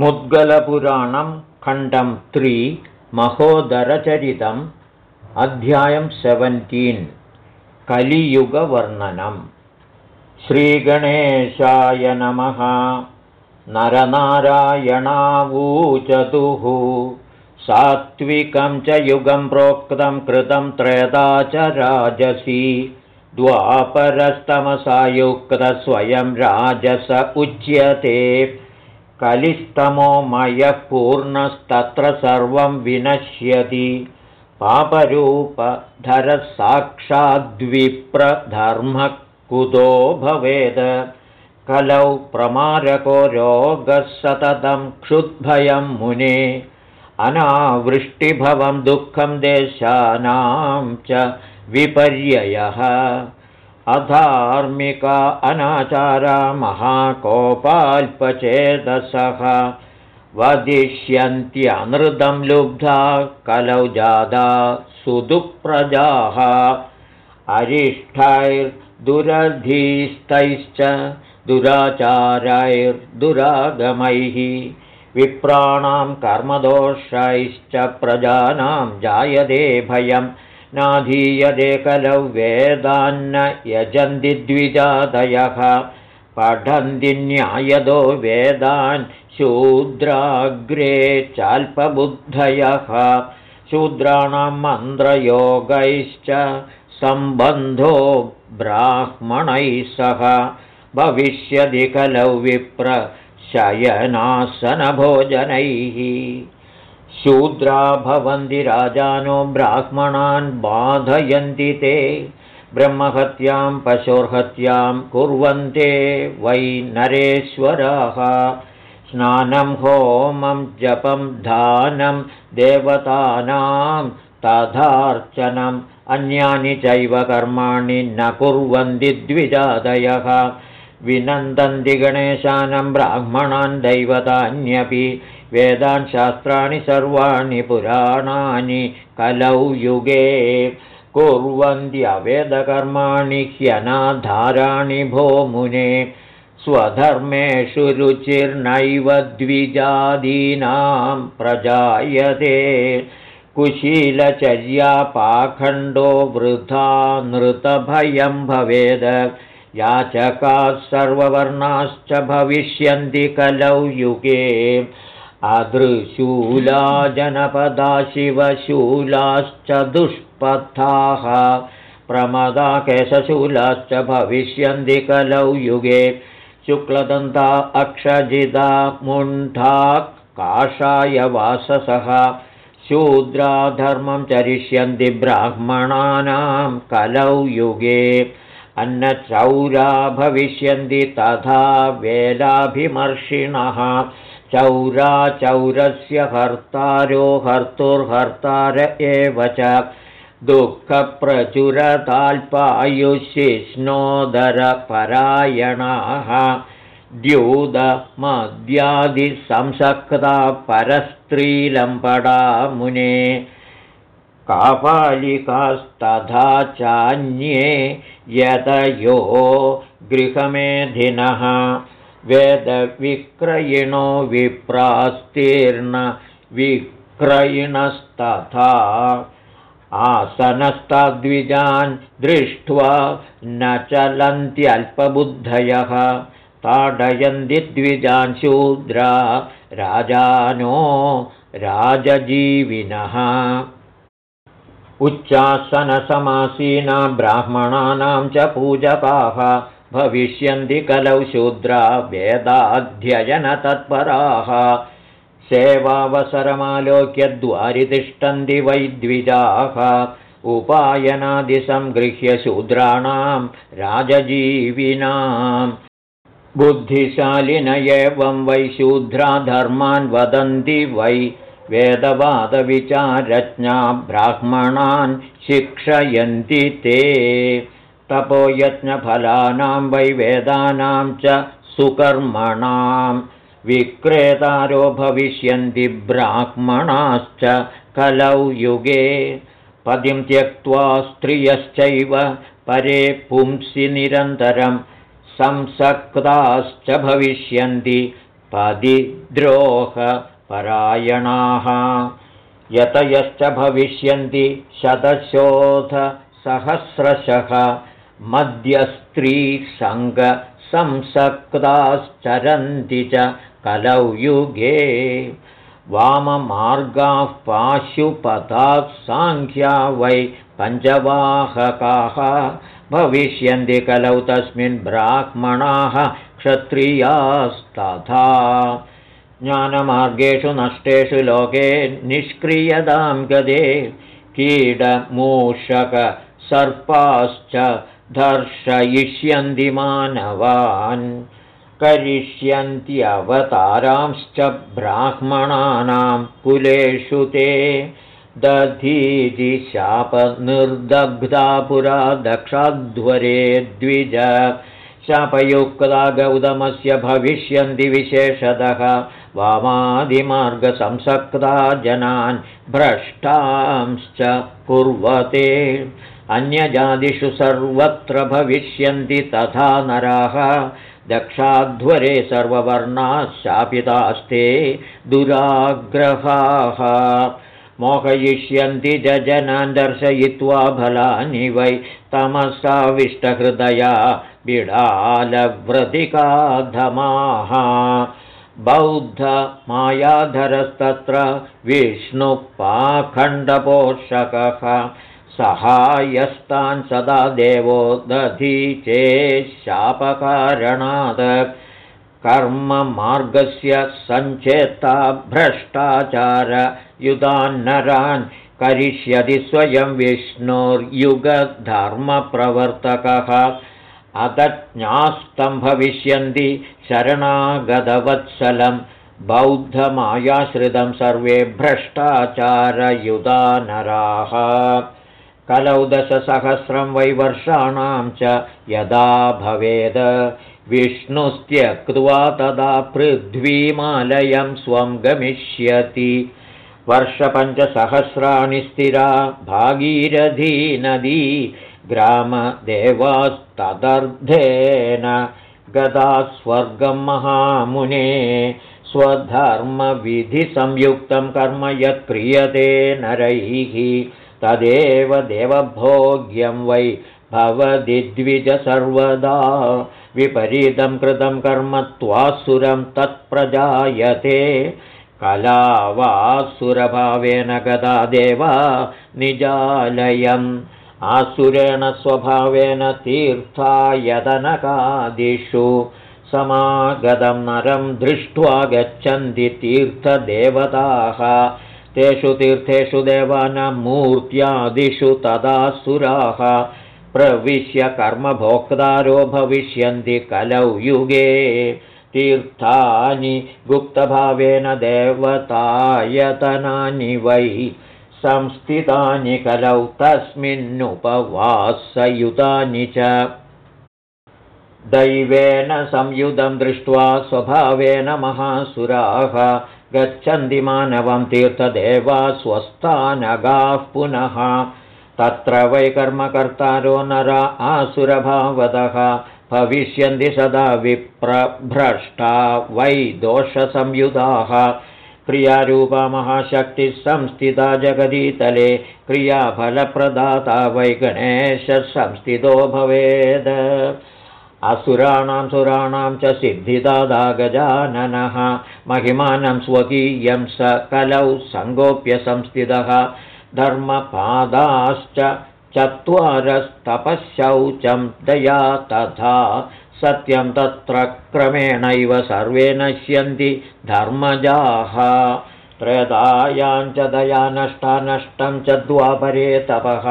मुद्गलपुराणं खण्डं त्रि महोदरचरितम् अध्यायं सेवन्टीन् कलियुगवर्णनम् श्रीगणेशाय नमः। नरनारायणावूचतुः। सात्विकं च युगं प्रोक्तं कृतं त्रेधा च राजसी द्वापरस्तमसायुक्तस्वयं राजस उच्यते कलिस्तमोमयः पूर्णस्तत्र सर्वं विनश्यति। पापरूपधरसाक्षाद्विप्रधर्मः कुतो भवेद्। कलौ प्रमारको रोगः सततं क्षुद्भयं मुने। अनावृष्टिभवं दुःखं देशानां च विपर्ययः अधार्मिका अनाचारा महाकोपाल्पचेतसः। वदिष्यन्त्यनृतं लुब्धा कलौ जादा सुदुःप्रजाः। अरिष्ठैर्दुरधीस्तैश्च दुराचारैर्दुरागमैः। विप्राणां कर्मदोषैश्च प्रजानां जायते भयम् नाधीयते कलौ वेदान्न यजन्ति द्विजादयः पठन्ति न्यायदो वेदान् शूद्राग्रे चाल्पबुद्धयः। शूद्राणां मन्त्रयोगैश्च सम्बन्धो ब्राह्मणैः सह। भविष्यति कलौ विप्रशयनासनभोजनैः शूद्रा भवन्ति राजानो ब्राह्मणान् बाधयन्ति ते। ब्रह्महत्यां पशोर्हत्यां कुर्वन्ते वै नरेश्वराः। स्नानं होमं जपं दानं देवतानां तथार्चनम् अन्यानि चैव कर्माणि न कुर्वन्ति द्विजादयः विनन्दन्ति गणेशानं ब्राह्मणान् दैवतान्यपि वेदान् शास्त्राणि सर्वाणि पुराणानि कलौ युगे कुर्वन्त्यवेदकर्माणि ह्यनाधाराणि भो मुने स्वधर्मेषु रुचिर्नैव द्विजादीनां प्रजायते। कुशीलचर्यापाखण्डो वृथा नृतभयं भवेद। याचकाः सर्ववर्णाश्च भविष्यन्ति कलौ युगे अदृशूला जनपदा शिवशूलाश्च दुष्पथाः प्रमदा केशशूलाश्च भविष्यन्ति कलौ युगे। शुक्लदन्ता अक्षजिदा मुण्ठा काषायवाससः शूद्राधर्मं चरिष्यन्ति ब्राह्मणानां कलौ युगे। अन्नचौरा भविष्यन्ति तथा वेलाभिमर्षिणः चौरा चौरस्य हर्तारो हर्तुर्हर्तार एव च। दुःखप्रचुरताल्पायुषिष्णोदरपरायणाः द्यूतमद्यादिसंसक्ता परस्त्रीलम्पडा मुने। कापालिकास्तथा चान्ये यतयो गृहमेधिनः वेदविक्रयिणो विप्रास्तीर्न विक्रयिणस्तथा आसनस्तद्विजान् दृष्ट्वा न चलन्त्यल्पबुद्धयः ताडयन्ति द्विजान् शूद्रा राजानो राजजीविनः। उच्चासनसमासीना ब्राह्मणानां च पूजकाः भविष्यन्ति कलौ शूद्रा वेदाध्ययनतत्पराः। सेवावसरमालोक्य तिष्ठन्ति वै द्विजाः उपायनादिसङ्गृह्य शूद्राणां राजजीविनाम्। बुद्धिशालिन एवं वै शूद्रा धर्मान् वदन्ति वै। वेदवादविचारज्ञा ब्राह्मणान् शिक्षयन्ति ते तपोयज्ञफलानां वै वेदानां च सुकर्मणां। विक्रेतारो भविष्यन्ति ब्राह्मणाश्च कलौ युगे। पदिं त्यक्त्वा स्त्रियश्चैव परे पुंसि निरन्तरं संसक्ताश्च भविष्यन्ति पदिद्रोहपरायणाः। यतयश्च भविष्यन्ति शतशोधसहस्रशः मध्यस्त्रीसङ्गसंसक्ताश्चरन्ति च कलौ युगे वाममार्गाः पाशुपथात् साङ्ख्या वै पञ्चवाहकाः भविष्यन्ति कलौ तस्मिन् ब्राह्मणाः क्षत्रियास्तथा। ज्ञानमार्गेषु नष्टेषु लोके निष्क्रियतां गदे कीडमूषकसर्पाश्च दर्शयिष्यन्ति मानवान् करिष्यन्त्यवतारांश्च ब्राह्मणानां कुलेषु ते। दधीति शापनिर्दग्धा पुरा दक्षाध्वरे द्विज शापयुक्ता गौतमस्य भविष्यन्ति विशेषतः वामादिमार्गसंसक्ता जनान् भ्रष्टांश्च कुर्वते अन्यजातिषु सर्वत्र भविष्यन्ति तथा नराः। दक्षाध्वरे सर्ववर्णाः शापितास्ते दुराग्रहाः। मोहयिष्यन्ति जनान् दर्शयित्वा फलानि वै तमसाविष्टहृदया बिडालव्रतिकाधमाः। बौद्धमायाधरस्तत्र विष्णुपाखण्डपोषकः सहायस्तान् सदा देवो दधी चेशापकारणात् कर्ममार्गस्य सञ्चेत्ता भ्रष्टाचारयुधान्नरान् करिष्यति स्वयं विष्णोर्युगधर्मप्रवर्तकः। अतज्ञास्तं भविष्यन्ति शरणागतवत्सलं बौद्धमायाश्रितं सर्वे भ्रष्टाचारयुधानराः कलौ दशसहस्रं वैवर्षाणां च यदा भवेद। विष्णुस्त्यक्त्वा तदा पृथ्वीमालयं स्वं गमिष्यति। वर्षपञ्चसहस्राणि स्थिरा भागीरथी नदी ग्रामदेवास्तदर्धेन गदा स्वर्गं महामुने स्वधर्मविधिसंयुक्तं कर्म यत्क्रियते नरैः तदेव देवभोग्यं वै भवदिद्विज सर्वदा। विपरीतं कृतं कर्म त्वासुरं तत्प्रजायते। कलावासुरभावेन गदा देवा निजालयम्। आसुरेण स्वभावेन तीर्थायतनकादिषु। समागतं नरं दृष्ट्वा गच्छन्ति तीर्थदेवताः तेषु तीर्थेषु देवानां मूर्त्यादिषु तदा सुराः। प्रविश्य कर्मभोक्तारो भविष्यन्ति कलौ युगे। तीर्थानि गुप्तभावेन देवतायतनानि वै संस्थितानि कलौ तस्मिन्नुपवासयुतानि च। दैवेन संयुधं दृष्ट्वा स्वभावेन महासुराः गच्छन्ति मानवं तीर्थदेवा स्वस्थानगाः पुनः। तत्र वै कर्मकर्तारो नरा आसुरभावतः भविष्यन्ति सदा विप्रभ्रष्टा वै दोषसंयुधाः। क्रियारूपा महाशक्तिः संस्थिता जगदीतले। क्रियाफलप्रदाता वै गणेशः संस्थितो भवेद् असुराणां सुराणां च सिद्धिदादा गजाननः महिमानं स्वकीयं स कलौ सङ्गोप्य संस्थितः धर्मपादाश्च चत्वारस्तपःशौचं दया तथा सत्यं तत्र क्रमेणैव सर्वे नश्यन्ति धर्मजाः। त्रयदायां च दया नष्टा नष्टं च द्वापरे तपः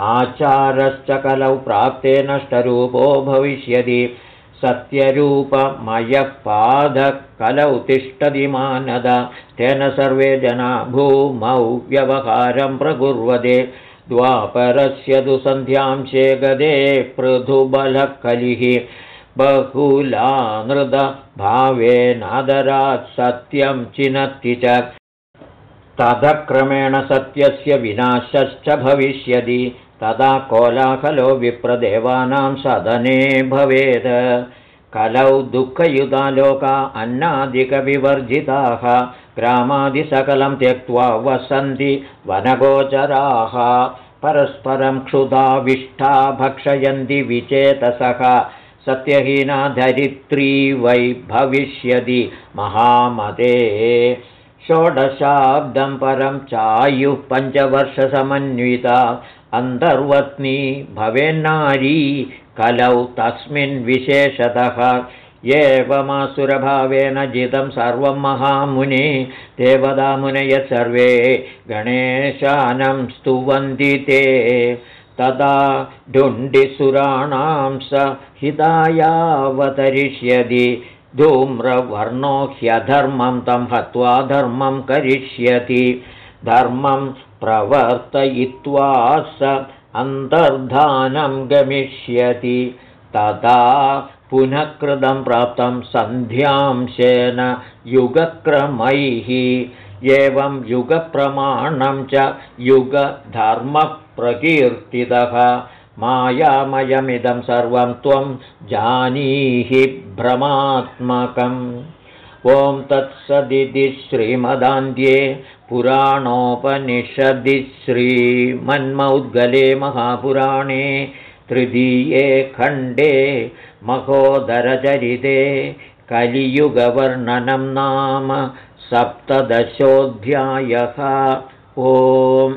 आचारश्च कलौ प्राप्ते नष्टरूपो भविष्यति। सत्यरूपमयः पादः कलौ तिष्ठति मानद। तेन सर्वे जना भूमौ व्यवहारं प्रकुर्वते। द्वापरस्य तु सन्ध्यांशे गदे पृथुबलः कलिः बहुलानृदभावेनादरात् सत्यं चिनत्ति च। तदक्रमेण सत्यस्य विनाशश्च भविष्यति तदा कोलाहलो विप्रदेवानां सदने भवेत् कलौ दुःखयुधा लोका अन्नादिकविवर्जिताः ग्रामादिसकलं त्यक्त्वा वसन्ति वनगोचराः। परस्परं क्षुधाविष्ठा भक्षयन्ति विचेतसः सत्यहीना धरित्री वै भविष्यति महामते। षोडशाब्दं परं चायुः पञ्चवर्षसमन्विता अन्तर्वत्नी भवेन्नारी कलौ तस्मिन् विशेषतः। एवमासुरभावेन जितं सर्वं महामुने देवदामुनय सर्वे गणेशानं स्तुवन्ति ते। तदा ढुण्डिसुराणां स हितायावतरिष्यति। धूम्रवर्णो ह्यधर्मं तं हत्वा धर्मं करिष्यति। धर्मं प्रवर्तयित्वा स अन्तर्धानं गमिष्यति। तदा पुनः कृतं प्राप्तं सन्ध्यांशेन युगक्रमैः। एवं युगप्रमाणं च युगधर्मप्रकीर्तितः। मायामयमिदं सर्वं त्वं जानीहि भ्रमात्मकम् ॐ तत्सदिति श्रीमदान्ध्ये पुराणोपनिषदि श्रीमन्मौद्गले महापुराणे तृतीये खण्डे महोदरचरिते कलियुगवर्णनं नाम सप्तदशोऽध्यायः। ओम्